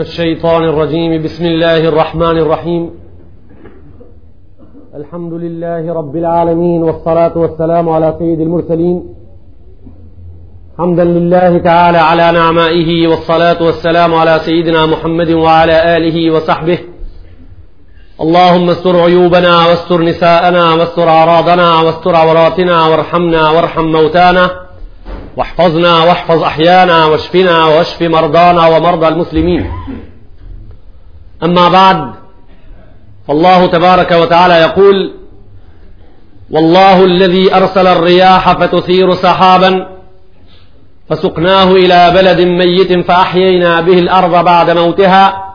الشيطان الرجيم بسم الله الرحمن الرحيم الحمد لله رب العالمين والصلاة والسلام على سيد المرسلين حمدا لله تعالى على نعمائه والصلاة والسلام على سيدنا محمد وعلى آله وصحبه اللهم استر عيوبنا واستر نساءنا واستر عراضنا واستر عوراتنا وارحمنا وارحم موتانا واحفظنا واحفظ أحيانا واشفنا واشف مرضانا ومرضى المسلمين أما بعد فالله تبارك وتعالى يقول والله الذي أرسل الرياح فتثير سحابا فسقناه إلى بلد ميت فأحيينا به الأرض بعد موتها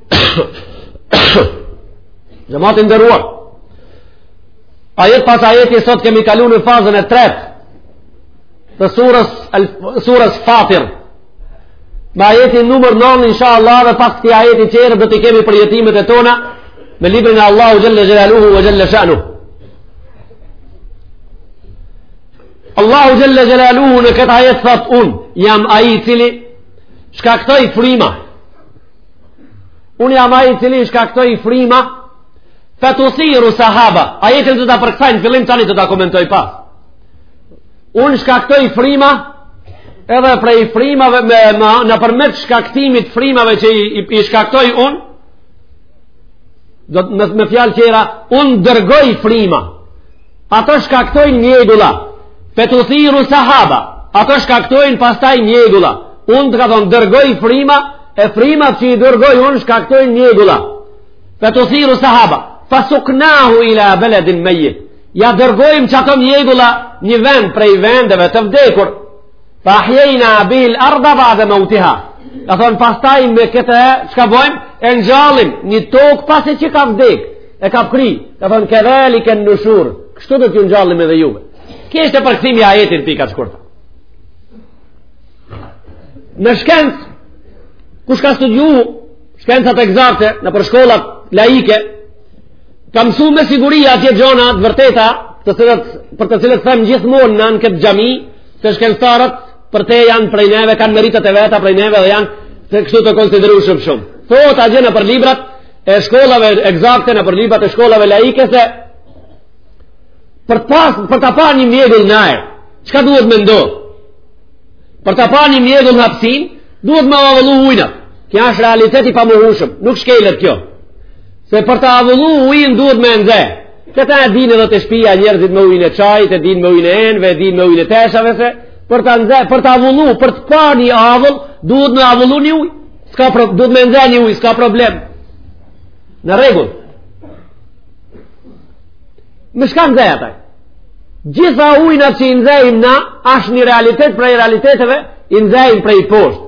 Xhemat i nderuar. Ajet pas ajeti sot kemi kalu në fazën e tretë të surës, al, surës Fatir. Me ajetin numër nëntë, insha Allah, edhe pas këtij ajeti tjerë, do t'i kemi përjetimet e tona, me librin e Allahut xhelle xhelaluhu ve xhelle shanuhu. Allahu xhelle xhelaluhu në këtë ajet thotë unë jam ai i cili shkaktoj frima, Unë jam ai i cili i shkaktoj frima Fetuthiru sahaba Ajetin do ta përkthej në fillim tani do ta komentoj pas Unë shkaktoj frima Edhe prej frimave me, me, Nëpërmjet shkaktimit frimave që i, i, i shkaktoj unë Do të me, me fjalë tjera Unë dërgoj frima Ato shkaktojnë mjegulla. Fetuthiru sahaba. Ato shkaktojnë pastaj mjegulla. Unë të ka thonë, dërgoj frima, e frimat që i dërgoj unë shkaktojnë mjegulla. Fetuthiru sahaba. Fasuknahu ila beledin mejit. Ia dërgojmë qato mjegulla një vend prej vendeve të vdekur. Fa ahjejna bihil arda bade meutiha. Ka thonë pastaj me këtë e, çka bojmë? E ngjallim, një tokë pasi që ka vdek, e ka pëkri. Ka thonë kedhaliken nushur, kështu do t'ju ngjallim edhe juve. Ky është përkthimi i ajetit n'pika t'shkurta. Në shkencë, kush ka studiu, shkencat ekzakte, nëpër shkollat laike, ka mësu me siguri atje gjona t'vërteta, të cilët, për të cilët them gjithmonë në në këtë xhami, Se shkencëtarët për te janë prej neve, kanë meritat e veta prej neve dhe janë të kështu të konsiderueshëm shumë. Thotë atje nëpër librat e shkollave ekzakte, nëpër librat e shkollave laike, se për të pas, për të pa një mjegull në ajër, çka duhet me ndodh? Për të pa një mjegull në hapësinë, duhet me u avullu ujnat. Kjo është realitet i pamohueshëm, nuk shkelet kjo. Se për ta avullu ujnë duhet me e nxe. Këte e dinë edhe te shpia njerëzit me ujnë e çajit, e dinë me ujnë e enëve, e dinë me ujnë e teshave se, për të nxe, për të avullu, për të pa një avull, duhet me avullu një uj, duhet me nxe një uj, s'ka problem. Në rregull. Me çka nxehet ai? Gjitha ujnat që i nxejmë na, ashtë një realitet prej realiteteve, i nxejmë prej poshtë.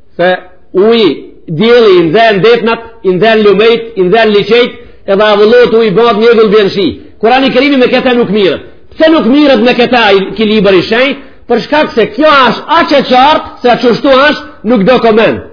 se uji dielli i nxen detnat i nxen lumejt i nxen liqejt edhe avullot uji bëhet mjegull bjen shi kurani kerimi me këte nuk mirret pse nuk mirret me këte ky libër i shenjtë për shkak se kjo është aq e qartë saqë kështu është nuk do koment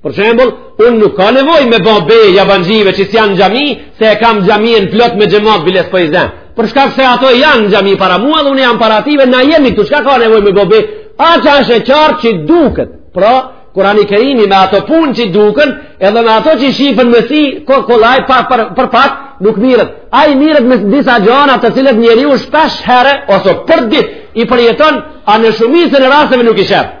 Për shembull, un nuk ka nevojë me ba be jabanxhive që s'janë n'xhami, se e kam xhaminë plot me xhemat biles po i zën. Për shkak se ato janë në xhami para mua dhe unë jam para ative, na jemi këtu, çka ka nevojë me bo be? Aq është e qartë që duket? Pra, Kurani Kerimi me ato punë që duken, edhe me ato që shifen me si, ko, kollaj, pa, për, për pak, nuk miret. Ai miret me disa gjana të cilat njeriu shpesh herë, ose për dit, i përjeton, a në shumicën e rasteve nuk i shef.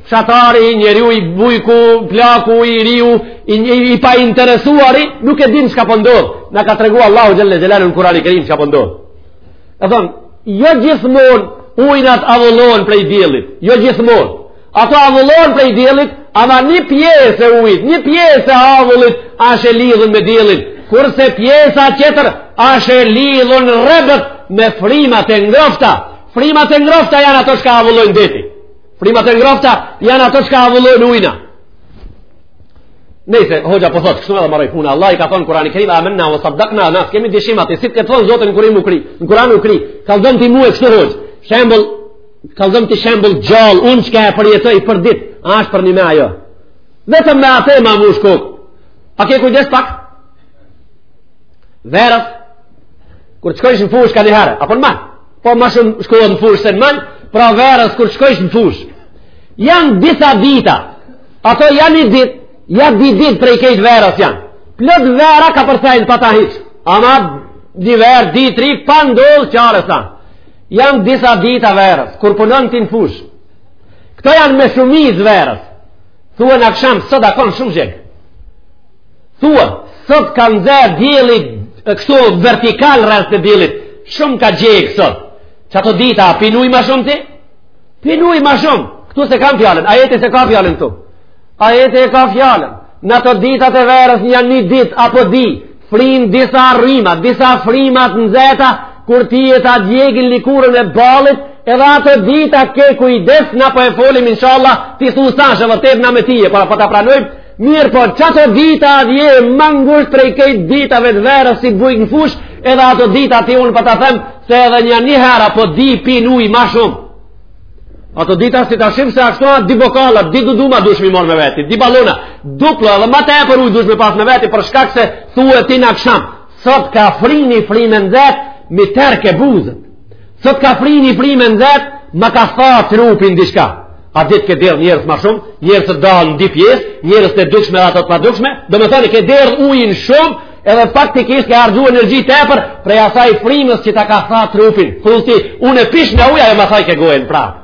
Fshatari, njeriu i bujku, plaku, i riu, i, i, i painteresuari, nuk e din çka po ndodh. Po na ka tregu Allahu Xhelle Xhelaluhu në Kurani Kerim çka po ndodh. Po e thonë, jo gjithmonë ujnat avullohen prej diellit, jo gjithmonë. Ato avullohen prej diellit, ama një pjesë e ujt, një pjesë e avullit, asht e lidhun me diellin, kurse pjesa tjetër, asht e lidhun rebet me frimat e ngrofta. Frimat e ngrofta janë ato çka avullojnë detin. Frimat e ngrofta janë ato çka avullojnë ujna. Nëse hoxha po thotë, kështu edhe maroi puna. Allahi ka thënë Kurani Kerim, "Amanna wa saddaqna", na s'kemi dyshim atë, si të thon Zoti n'Kur'an u kri. Në Kur'an u kri. Ka dhënë ti mua kështu hoxhë. Shembull, ka dhënë ti shembull gjallë, unë çka e përjetoj për ditë, a është përnjëme ajo. Vetëm me atë ma mush kokën. A ke kujdes pak? Verës. Kur të shkojsh në fushë kanjëherë, apo në mal? Po ma shumë shkohet në fushë se në mal, pra verës kur shkojsh në fushë. Janë disa dita, ato ja ni ditë, ja di ditë prej kejt verës janë. Plot vera ka përthejnë pa ta hiç, ama di verë, di tri, po ndodh qare sa. Janë disa dita verës, kur punon ti në fushë. Këto janë me shumicë verës. Thue n'aksham, sot a kon shumë zheg. Thua, sot ka nxë dielli kështu vertikal rrezet e diellit. Shumë ka djeg sot. Qato dita a pin uj më shumë ti? Pin uj më shumë. Ktu s'e kam fjalën, ajeti s'e ka fjalën këtu? Ajeti e ka fjalën? N'ato ditat e verës nja një dit apo di, frin disa rrima, disa frima të nxeta, kur tije ta djegin likurën e ballit, edhe ato dita ke kujdes, na po e folim, inshallah, ti thu s'asht e vërtet, na me tije, pra po ta pranojmë, Mirëpo, qato dita vje ma ngusht prej kejt ditave të verës si bujk n'fush, edhe ato dita ti unë po ta them se edhe nja një her apo di pin uj ma shumë. Ato dita si ta shim se ashtu atë di bokalla, di duduma dush m'i mor me veti, di balona, duplo edhe ma tepër uj dush me pas me veti për shkak se thue ti n'aksham. Sot ka fri ni frim e nxet, m'i terke buzët. Sot ka fri një frim e nxet, ma ka tha trupin diçka. At ditë ke derdh njersë ma shumë, njersët dahen në di pjesë, njersë të dukshme dhe ato të padukshme, domethon e ke derdh ujin shumë, edhe praktikisht ke harxhu energji tepër, prej asaj frimës që ta ka tha trupin. Thu ti, unë e pishme ujë, ajo ma thajke gojën prapë.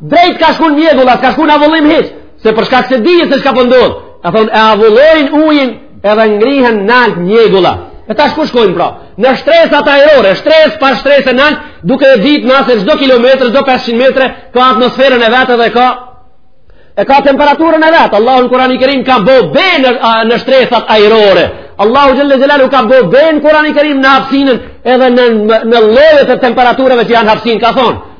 Drejt ka shku në mjegulla, s'ka shku në avullim hiq, se për shkak se dijet se çka po ndodh, po a thonë e avullojnë ujin edhe ngrihen nalt mjegullat. E tash ku shkojnë pra, në shtresat ajrore, shtresë pas shtrese nalt, duke e ditë mase çdo kilometër, çdo 500 metra, ka atmosferën e vet dhe ka e ka temperaturën e vet. Allahu në Kurani Kerim ka bo be në shtresat ajrore. Allahu Xhelle Xhelaluhu ka bo be n'Kurani Kerim në hapsinën edhe në, në llojet e temperaturave që janë n'hapsinë, ka thonë.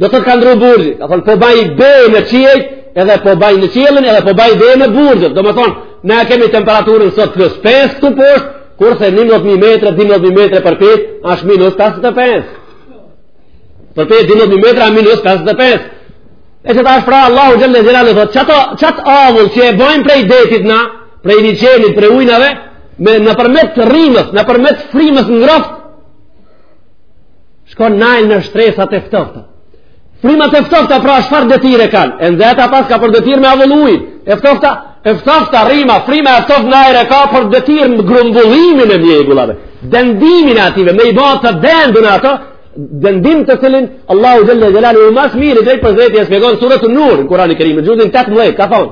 Dhati tekun buruxh. Ka thonë, po baj be në qiej, edhe po baj në qielin, edhe po baj be në buruxhët. Domethonë, ne kemi temperaturën sot plus 5 këtu poshtë, kurse 11.000 metra, 12.000 metra përpjetë, është minus 55. Përpjetë, 12.000 metra, minus 55. E qetash pra Allahu xhelle xhelaluhu thotë, qatë, qatë avull që e bojnë prej detit na, prej liqenit, prej ujnave, me nëpërmjet rrymës, nëpërmjet frymës ngroftë, Shkon nalt në shtresat e ftofta. Frymat e ftofta pra çfarë detyrë kanë? E nxehta paska për detyrë me avullu ujin. E ftofta, e ftofta rryma, fryma e ftoftë n'ajër ka për detyrë me grumbullimin e mjegullave. Dendimin e atyve, me i bë të dendun ato, dendim të cilin Allahu xhelle xhelaluhu ma s'miri për s'dyti e shpjegon n'suretu en-Nur në Kur'ani Kerim, xhuzin 18, ka thonë: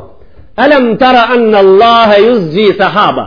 "Alam tara anna Allaha yuzji sahaba?"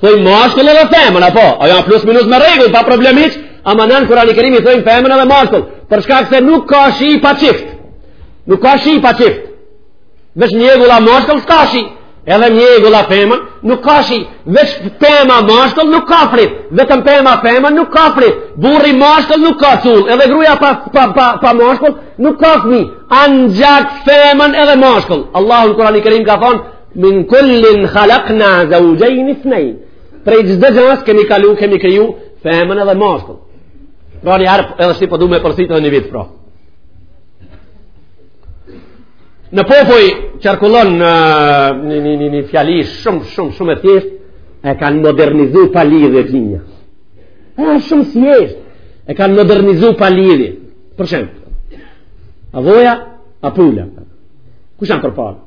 Thoj mashkull edhe femër, apo thoj plus minus me rregull, pa problem hiç. Ama në Kurani Kerim i thojnë femër edhe mashkull. Për shkak se nuk ka shi pa çift. Nuk ka shi pa çift. Veç mjegulla mashkull s'ka shi. Edhe mjegulla femër nuk ka shi. Veç pema mashkull nuk ka fryt. Vetëm pema femër nuk ka fryt. Burri mashkull nuk ka cull. Edhe gruja pa, pa, pa, pa mashkull nuk ka fmi. Anxhak femën edhe mashkull. Allahu n'Kurani Kerim ka thonë Min kullin khalakna zeuxhejni ithnejn. Prej çdo gjasë kemi kalu, kemi kriju, femën edhe mashkull. Pra njëherë prapë edhe shi po du me përsëritë dhe një vit pra. Në popull qarkullon në një, një, një, një fjali shumë, shumë, shumë e thjeshtë, e kanë modernizu pa lidhje gjinja. E shumë thjeshtë, e kanë modernizu pa lidhje. Për shembull, a voja, a pula. Kush janë përpara?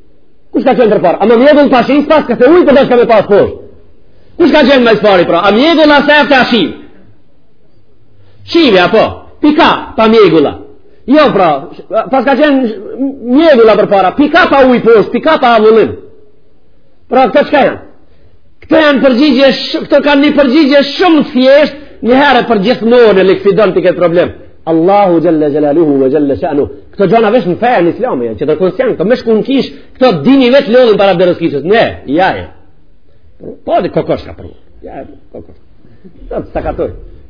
Kush ka qenë përpara? Ama mjegull pa shi s'paska se ujë po dashka me pas poshtë. Kush ka qenë ma s'pari pra? A mjegulla, se prej te asht shiu. Shiu apo? Pika pa mjegulla. Jo pra, paska qenë mjegulla përpara, pika pa ujë poshtë, pika pa avullim. Pra këto çka janë? Këto janë përgjigje, këto kanë një përgjigje shumë të thjeshtë, një herë përgjithmonë e likvidon ti këtë problem. Allahu jalla jalaluhu wa jalla sha'nu. Këto gjëra vetëm në fenë islame, që do të thonë janë, më shkon kish, këto dini vetë lodhën para derës kishës. Ne, ja. ja. Po di kokosh ka për. Ja, kokosh. Sa ka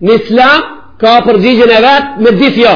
Në islam ka përgjigjen e vet me ditë jo.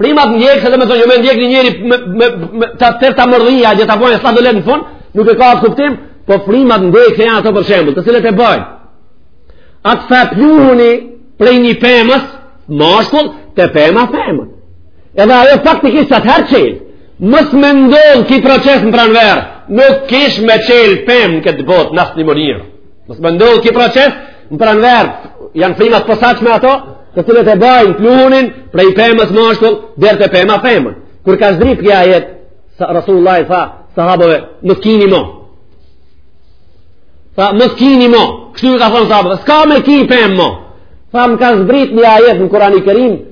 Frimat ndjekëse, do me thonë, jo me ndjekë një njeri me, me, me, ta terë ta mërdhijë, dhe ta bojë, sa do letë në fund, nuk e ka atë kuptim, po frimat ndjekëse janë ato për shembull, të cilët e bajnë atë far pluhuni prej një pemës mashkull, te pema femën. Edhe ajo faktikisht atëherë çelë, mos me ndodh ki proces në pranverë, nuk kish me çelë pemë n'këtë botë në asnjë mënirë. Mos me ndodhë ki proces, në pranverë, janë frimat posaçme ato, të cilët e bajnë pluhunin, prej pemës mashkull, deri te pema femën. Kur ka zdrip ki ajet, Rasulullahi i tha, sahabëve, mos kini mo. Tha, mos kini mo. Kështu i ka thonë sahabëve, s'ka me ki pemë mo. Tha, më ka zbrit një ajet në Kurani Kerim,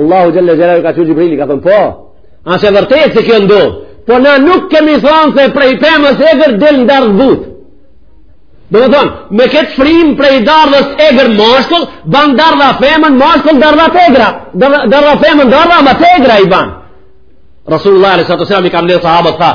Allahu xhelle xhelaluhu ka çu Xhibrilin ka thënë po. A është vërtet se kjo ndodh? Po na nuk kemi thënë se prej pemës egër del dardh' e but. Domethon, me kët frim prej dardhës egër mashkull, ban dardha femën mashkull dardha t'egra. Dardha femën dardha ama t'egra i ban. Rasulullah alejhissalatu wesselam i ka mbledh sahabët tha,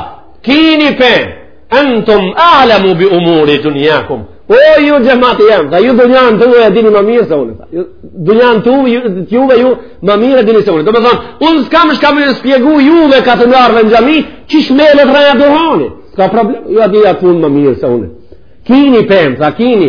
"Kini pem, Antum a'lamu bi umuri dunyakum. O ju xhemati jem, tha, ju dunjan tuaj e dini më mirë se unë. Ju dunjan tuaj ju juve ju më mirë e dini se unë. Domethonë, unë s'kam çka me shpjegu juve katundarëve në xhami, qish mjellet rrahet duhani. S'ka problem, ju e dini atë punë më mirë se unë. Kini pem, tha kini,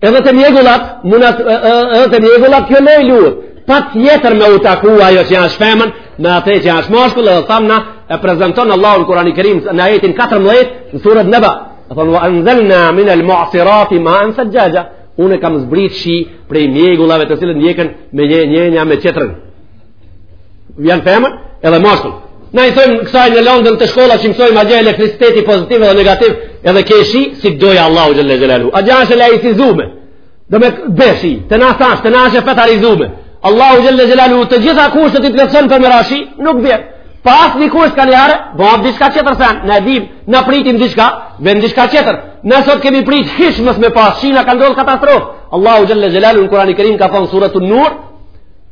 Edhe te mjegullat, muna, edhe te mjegullat kjo loj luhet. Patjetër me u takua ajo që është femën, me atë që është mashkull, edhe thamna e prezenton Allahu n'Kurani Kerim në ajetin 14, në suret Nebe. E thonë, wa anzelna min el muasirati maan thexhxhaxha. Unë kam zbrit shi prej mjegullave të cilët ndjeken me njënja me qetrën. janë femër edhe mashkull. Na i themë kësaj në lëndën te shkolla që mësojmë atje elektriciteti pozitiv dhe negativ, edhe ke shi si do Allahu xhelle xhelalu. Ajo është laicizume. Do me beshi, te na thash, te na është fetarizume. Allahu xhelle xhelalu të gjitha kushtet i plotëson për me ra shi, nuk vjen. Pa asnjë kusht kanjëherë, bohet diska qetër sen, ne e dim, ne pritim diska, vjen diska qetër. Ne sot kemi prit hiç mos me pas shi, na ka ndodhë katastrofë. Allahu xhelle xhelalu në Kurani Kerim ka thonë suretu Nur,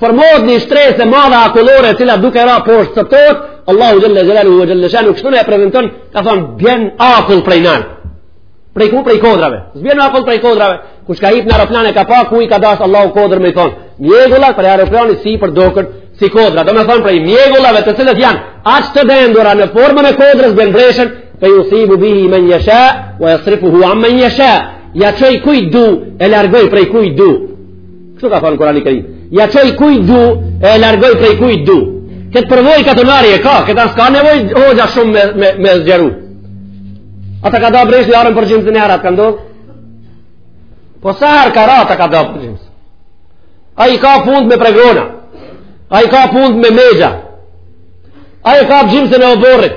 Formon një shtresë e madhe akullore e cila duke ra poshtë në tokë, Allahu xhelle xhelalu ve xhelle shanu kështu e prezanton, ka thon bjen akull prej nën. Prej ku prej kodrave. S'bjen akull prej kodrave. Kush ka hip në aeroplan e ka pa ku i ka dash Allahu kodër me thon. Mjegullat prej aeroplanit sipër doken si kodra. Do me thon prej mjegullave të cilët janë aq të dendura në formën e kodrës bjen breshën, fe yusibu bihi man yasha wa yasrifuhu amman yasha. Ja çoj kujt du e largoj prej kujt du. Kështu ka thonë Kurani Kerim. Ja çoj kuj du e largoj prej kuj du. Këtë përvoj katunari e ka, këta s'ka nevoj hoxha shumë me, me, me zgjeru. A ta ka da breshni arën për gjymsë niherë, a t'ka ndodhë? Po sa herë ka ra, ta ka da për gjymsë. A i ka punët me pregona, a i ka punët me megja, ai e kap gjymsën e oborrit,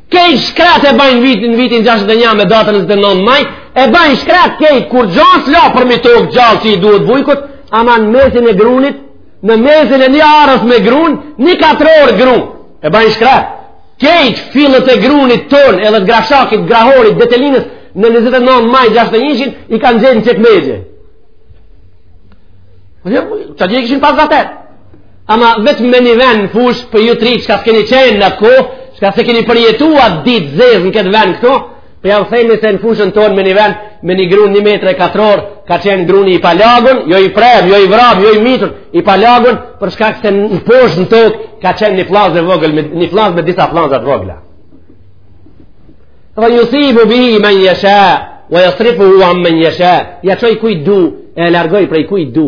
Kejt shkret e bajnë vit, në vitin 61 me datën 29 maj, e bajnë shkret kejt, kurgja s'la përmi tokë gjallë që i duhet bujkut, ama në mesin e grunit, në mesin e një arës me grun, një katëror grun, e bajnë shkret. Kejt fijet e grunit ton, edhe të grashakit, grahorit, detelinës, në 29 maj 61 i kanë gjetë në qetë megje. Qatje kishin pas dhe Ama vetëm me një vend në fush për ju t'ri çka s'keni qenë në atë kohë, çka s'e keni përjetu at ditë t'zezë në këtë vend këtu, po po jav themi se në fushën tonë me një vend, me një grunë një metër katror, ka qenë gruni i palagun, jo i prem, jo i vram, jo i mytur, i palagun, për shkak se n'poshtë në tokë, ka qenë një fllanzë e vogël, një fllanzë me disa fllanza t'vogla. Fe jusibu bihi men jesha, ve jasrifuhu ammen jesha, ja çoj kuj du, e largoj prej kuj du,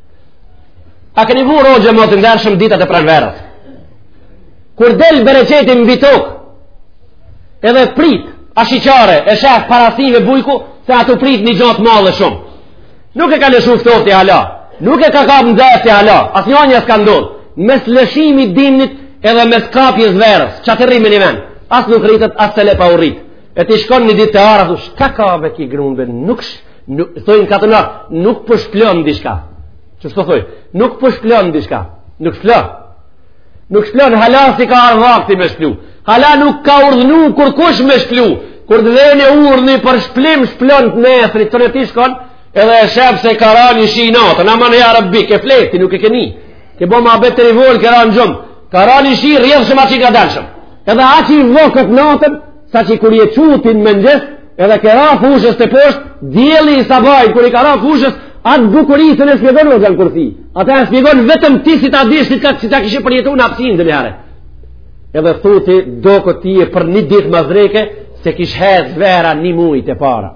A keni vu roe, xhemat i ndershëm, ditët e pranverës? Kur del bereqeti mbi tokë, edhe prit, ashiqare, e shef para syve bujku, se aty prit një gja t'madhe shumë. Nuk e ka lëshu ftofti hala, nuk e ka kap nxefti hala, as njanja s'e ka n'dorë, mes lëshimit dimnit edhe mes kapjes verës, qaty rri me një ven, as nuk rritet, as të le pa u rritë. E ti shkon një ditë te ara, thu, shka ka me ky grun be, nuk shë, nuk, thojnë katunarët, nuk po shplon dishka. Qashtu thojnë, nuk po shplon dishka, nuk shplon. Nuk shplon, hala s'i ka ardh vakti me shplu. Hala nuk ka urdhnu kurkush me shplu. Kur t'vjen urdhni për shplim, shplon. Të nesrit e ti shkon, edhe e shef se ka ra një shi natën, aman jarabi, ke flejt ti, nuk e ke ni. Ke bo muhabet deri vonë, ke ra në gjumë. Ka ra një shi, rjedhshëm, aq i kandshëm. Edhe aq i vokët natën, sa që kur je çut n'mëngjes, edhe ke ra fushës teposhtë, dielli i sabahit, kur i ka ra fushës, atë bukuri s'un e shpjegon hoxha n'kursi. Ata e shpjegon vetëm ti si ta dish ti, si ta, si ta kish përjetu në hapsinë dhe njëre. Edhe thu ti, do këtë ti e për një ditë mazreke, se kishë hezë vera një muj të para.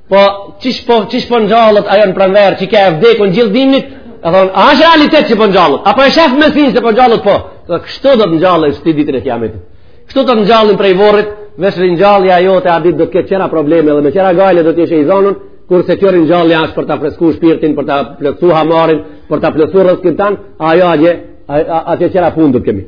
Po, qysh po, qysh po ngjallet, ajo në pranverë, që ke e vdekun gjithë dimnit, e thonë, a është realitet që po ngjallet? A po e shef me sy që po ngjallet, po? Dhe kështu do të ngjallesh ti ditën e kijametit. Kështu do të ngjallem prej vorrit, veç ringjallja jote at ditë do të ketë qera probleme dhe me qera gajle do të jesh i zonun, kurse kjo ringjallja është për të fresku shpirtin, për të plotsu hamarin, për të plotsu rrizkun tanë, ajo atje, atje qera punë kemi.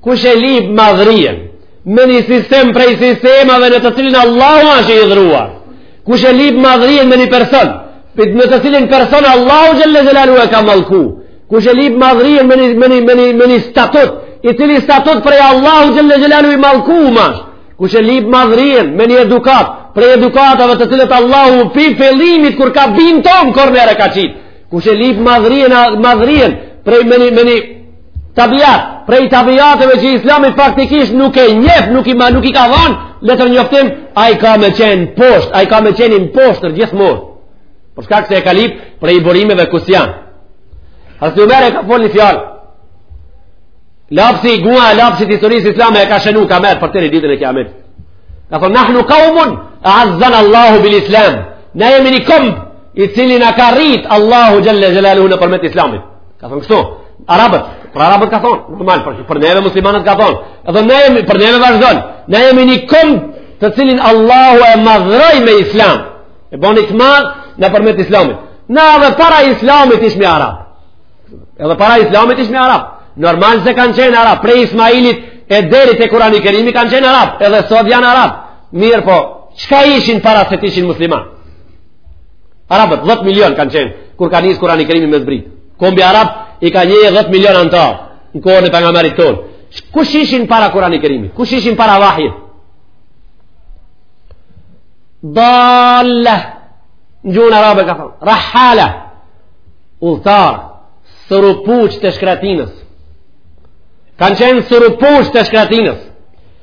Kush e lip madhrien me një sistem prej sistemave në të cilin Allahu është i hidhruar. Kush e lip madhrien me një person, për në të cilin person Allahu xhelle xhelalu e ka mallku. Kush e lip madhrien me një me një me një me një statut, i cili statut prej Allahu xhelle xhelalu i mallkum. Kush e lip madhrien me një edukat, prej edukatave të cilat Allahu pi fillimit kur ka bi n'tok korner e ka çit. Kush e lip madhrien madhrien prej me një me një Tabiat, prej tabiateve që islami faktikisht nuk e njef, nuk i, ma, nuk i ka dhanë letërnjoftim, ai ka me qenë posht, ai ka me qenë i poshtër gjithmonë. Për shkak se e ka lip prej burimeve ku s'janë. Hazreti Omeri e ka fol një fjalë. Lapsi i, gua, lapsi i historisë islame e ka shenu, ka marrë për deri ditën e kijametit. Ka thonë, nahnu kaumun a'azzana Allahu bil islam. Ne jemi një komb, i cili na ka rritë Allahu xhelle xhelalu nëpërmjet islamit. Ka thënë kështu, arabët, për arabët ka thonë, normal, për, për neve muslimanët ka thonë, edhe ne jemi, për neve vazhdon, ne jemi një komb të cilin Allahu e madhroi me islam, e boni të madh nëpërmjet islamit. Na edhe para islamit ishmi arab, edhe para islamit ishmi arab, normal se kanë qenë arab, prej Ismailit e deri te Kurani Kerimi kanë qenë arab, edhe sot janë arab, mirëpo, çka ishin para se të ishin musliman? Arabët, 10 milion kanë qenë, kur ka nis Kurani Kerimi me zbrit. Kombi arab i ka nja 10 milion antar, në kohën e pejgamberit tonë. Kush ishin para Kurani Kerimit? Kush ishin para vahjit? Dalla, në gjuhën arabe ka thonë, Rahala, udhëtar, syrrupuç të shkretinës. Kanë qenë syrrupuç të shkretinës.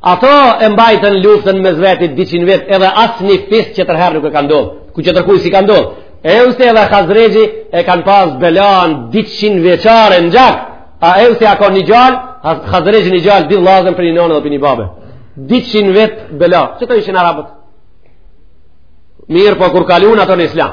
Ato e mbajtën luftën mes vetit 200 vjet edhe asnjë fisi tjetër herë nuk e ka ndodhë. Ku tjetërkujt s'i ka ndodhë. Eusi edhe Hazrexhi e kanë pas belan 200 vjeçare në gjak. A Eusi a kon një djalë, Hazrexhi një djalë, dy vllazën prej një nane dhe prej një babe. 200 vjet bela. Qeto ishin arabët. Mirëpo kur kalun ato në islam.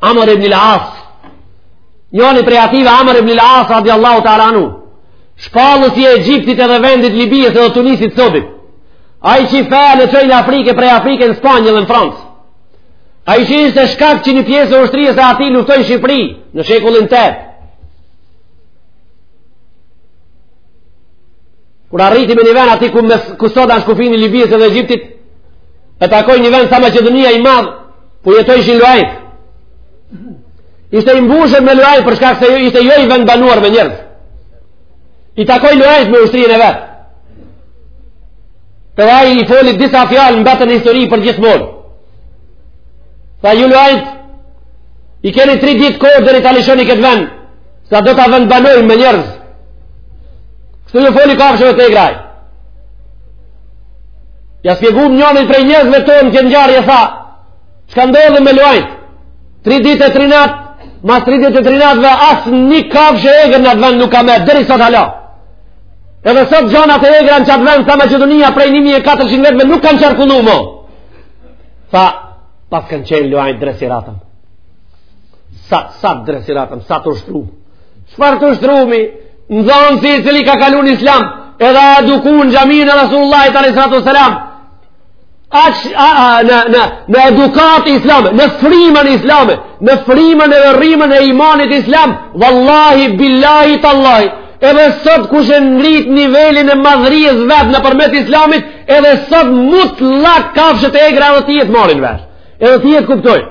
Amr ibn al-As. Njëri prej atyve Amr ibn al-As radiallahu ta'ala anhu. Shpallësi i Egjiptit edhe vendit Libisë edhe Tunisit sotit. Ai që fenë e çoi në Afrikë, prej Afrike në Spanjë dhe në Francë. Ai që ishte shkak që një pjesë e ushtrisë e atij luftoi n'Shqipëri në shekullin e tetë. Kur arriti me një vend aty ku, mes, ku sot ashtë kufini Libisë edhe Egjiptit, e takoi një vend sa Maqedonia i madh, Ku jetojshin luajt. Ishte i mbushur me luajt për shkak se ishte jo i vendbanuar me njerëz. I takoi luajt me ushtrinë e vet. E aj i foli disa fjalë mbetën në histori përgjithmonë. Tha ju luajt, i keni tri ditë kohë deri ta lishoni këtë vend, se do ta vendbanojmë me njerëz. Kështu ju foli kafshëve të egra. Ja spjegum njënit prej njerëzve tonë këtë ngjarje, tha, çka ndodhi me luajt, tri dit e tri natë, mas tri dit e tri natëve as një kafshë e egër n'at vend nuk ka met, deri sot hala. Edhe sot gjonat e egra në qatë vend, sa Maqedonia prej 1400 vjetëve nuk kanë qarkullu mo. Tha, paskan qenë luajt dresiratëm. Sa, sa dresiratëm, sa të ushtrumë. Çfarë të ushtrumi, nxansi i cili ka kalu në islam, edhe a eduku në xhaminë e Rasulullahit alejhi salatu ve selam, në edukatë islame, në frimën islame, në frimën e rrimën e imanit islam, vallahi, billahi, tallahi, edhe sot kush e ngrit nivelin e madhërisë vet nëpërmet islamit, edhe sot mutlak kafshët e egra edhe ti të marrin vesh. Edhe ti të kuptojnë.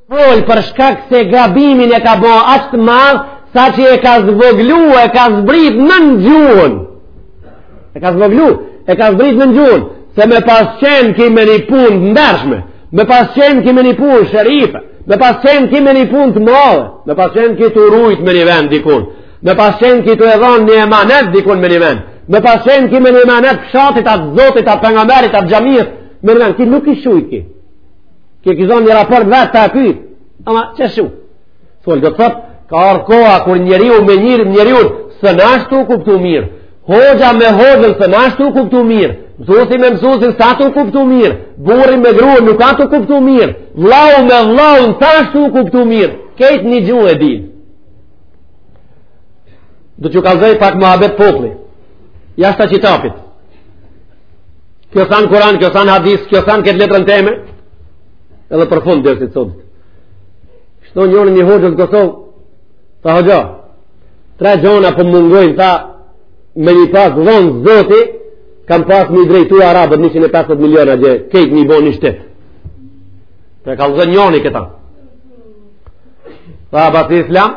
Fol për shkak se gabimin e ka bo aq të madh, sa që e ka zvoglu, e ka zbrit nën gjuhën. E ka zvoglu, e ka zbrit nën gjuhën. Se me pas qenë ki me një punë të ndershme, me pas qenë ki me një punë sherife, me pas qenë ki me një punë të madhe, me pas qenë ki tu rujt me një vend dikun, me pas qenë ki tu e dhon një emanet dikun me një vend, me pas qenë ki me një emanet fshatit a të zotit, a të pejgamberit, a të xhamisë, me një vend, ki nuk i shujt ki. Kjo ki zonë një raport vetë të aty, ama që shumë. Thullë do të thotë, ka ardh koha kur njeriu me njeriun s'asht tu u kuptu mirë. Hoxha me hoxhën s'asht tu u kuptu mirë. Mësusi me mësusin s'a tu kuptu mirë. Burri me gruen nuk a tu kuptu mirë. Vllau me vllaun s'asht tu u kuptu mirë. Kejt një gjuhë e din. Do t'ju kallzoj pak muhabet popli. Jashta qitapit. Kjo s'a në kuran, kjo s'a në hadis, kjo s'a në këtë letrën teme, edhe për fund dersit sotit. Shto njërë një hoxhë të Kosovës, tha hoxhë, tre gjona për po mungojnë, tha me m'i pas dhonë zoti, kam pas me i drejtu arabët 150 miliona gjë, kejt me i bo një shtetë. Të e kallëzon njëni këta. Ta abasi islam,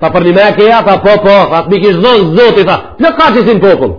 tha për një me keja, tha po po, tha të m'i kish dhonë zoti, tha, në ka që si në popullë.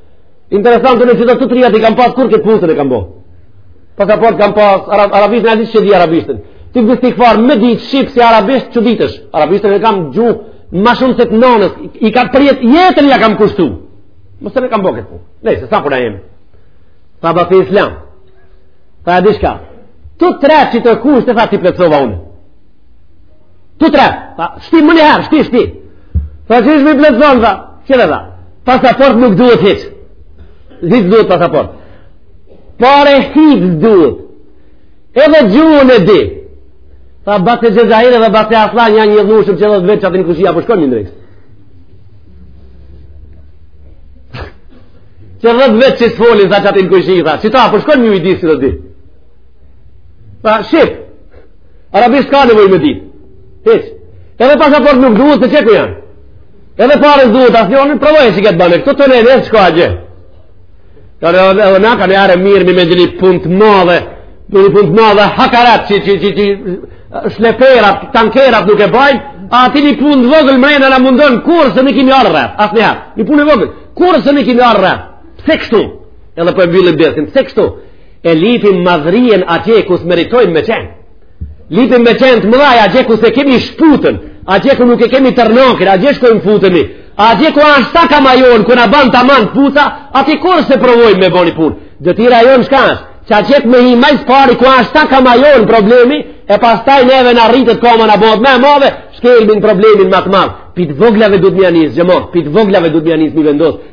Interesant, qito të trijat i kam pas kur këtë punë e kam bo. Pasaport kam pas, arab, arabisht Ai tha ti s'e di arabishtën. Ti bash ti kofsha, me ditë shqip si arabisht që ditsh. Arabishten e kam gjuhë, ma shumë se të nanës, e kam për jetë, jetën ia kam kushtu. Mësim e kam bo këtë punë. Nejse, sa për na jemi. Tha babi Islam. Tha e di shka. Të tre qito kushte, tha t'i plotësova unë. Të tre, tha, shtim njëherë, shti, shti. Tha qysh m'i plotësove, tha, qe tha, pasaport nuk duhet hiç. Hiç s'duhet pasaport. Pare hiç s'duhet. Edhe gjuhën e di. Tha, batë e gjëzahire dhe batë e asla një një dhushëm që dhe të vetë që atë një kushia për shkojnë një ndrejtë. Që dhe të vetë që së folin sa që atë një kushia, që ta për shkojnë një i di si dhe di. Tha, shqip. Arabisht s'ka nevojë me ditë. Hiç. Edhe pasaport nuk duhet se qitu janë. Edhe pare s'duhet asnjë, provoje qët ta bajsh. Këto të nejë njërë që ka gjë. Edhe na kanjëherë merremi me ndonjë punë të madhe. Ndonjë punë të madhe hakarat që që që që shleperat, tankerat nuk e bajnë. Ati një punë të vogël mrena na mundon kurrsesi nuk kemi arritë. Asnjëherë. Një punë e vogël. Kurrsesi nuk kemi arritë. Pse kështu? Edhe për po e mbyllim bisedën. Pse kështu? e lipim madhërinë atje ku s'meritojmë me qenë. Lipim me qenë të mëdhaj, atje ku s'e kemi shputën, atje ku nuk e kemi tërnakopin, atje shkojmë futemi, atje ku asht takati jonë, ku na ban e na mban shputa, atje kurrë s'e provojmë me bo ni punë. Detyra jonë shka është, që atje ku me hi ma s'pari ku asht sa kama jonë problemi, e pastaj neve na rritet kama, na bohet ma e madhe, shkelim problemin ma të madh. Pi t'voglave duhet me ia nisë, gjithmonë, pi t'voglave duhet me ia nisë me i vendosë,